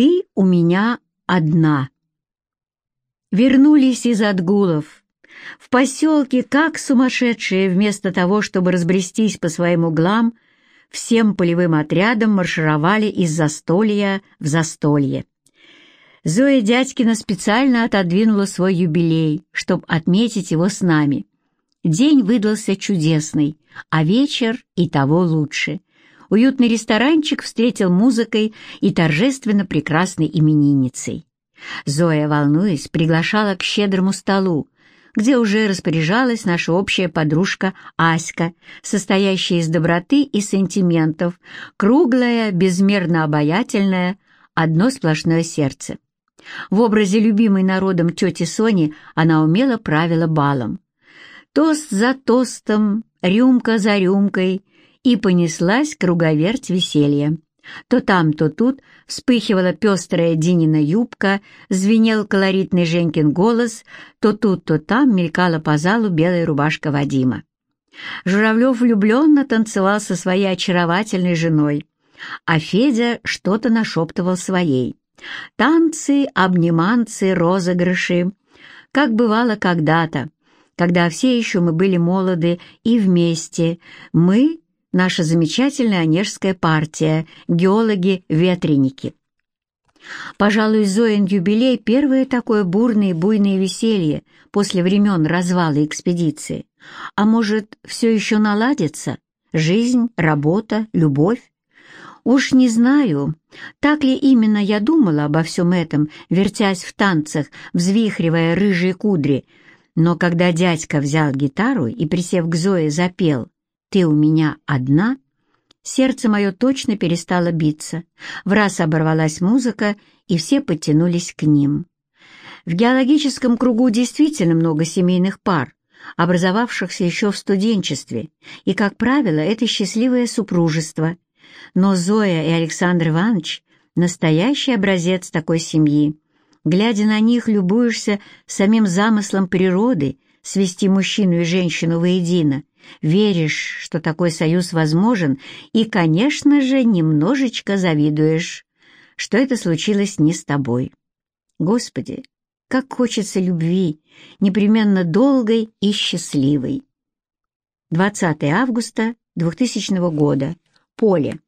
Ты у меня одна. Вернулись из отгулов. В поселке, как сумасшедшие, вместо того, чтобы разбрестись по своим углам, всем полевым отрядом маршировали из застолья в застолье. Зоя Дядькина специально отодвинула свой юбилей, чтобы отметить его с нами. День выдался чудесный, а вечер и того лучше. Уютный ресторанчик встретил музыкой и торжественно прекрасной именинницей. Зоя, волнуясь, приглашала к щедрому столу, где уже распоряжалась наша общая подружка Аська, состоящая из доброты и сантиментов, круглая, безмерно обаятельная, одно сплошное сердце. В образе любимой народом тети Сони она умело правила балом. Тост за тостом, рюмка за рюмкой, и понеслась круговерть веселья. То там, то тут вспыхивала пестрая Динина юбка, звенел колоритный Женькин голос, то тут, то там мелькала по залу белая рубашка Вадима. Журавлев влюбленно танцевал со своей очаровательной женой, а Федя что-то нашептывал своей. Танцы, обниманцы, розыгрыши, как бывало когда-то, когда все еще мы были молоды и вместе, мы наша замечательная онежская партия, геологи-ветреники. Пожалуй, Зоин юбилей — первое такое бурное и буйное веселье после времен развала экспедиции. А может, все еще наладится? Жизнь, работа, любовь? Уж не знаю, так ли именно я думала обо всем этом, вертясь в танцах, взвихривая рыжие кудри, но когда дядька взял гитару и, присев к Зое, запел «Ты у меня одна», сердце мое точно перестало биться. В раз оборвалась музыка, и все подтянулись к ним. В геологическом кругу действительно много семейных пар, образовавшихся еще в студенчестве, и, как правило, это счастливое супружество. Но Зоя и Александр Иванович — настоящий образец такой семьи. Глядя на них, любуешься самим замыслом природы свести мужчину и женщину воедино, веришь, что такой союз возможен, и, конечно же, немножечко завидуешь, что это случилось не с тобой. Господи, как хочется любви, непременно долгой и счастливой. 20 августа 2000 года. Поле.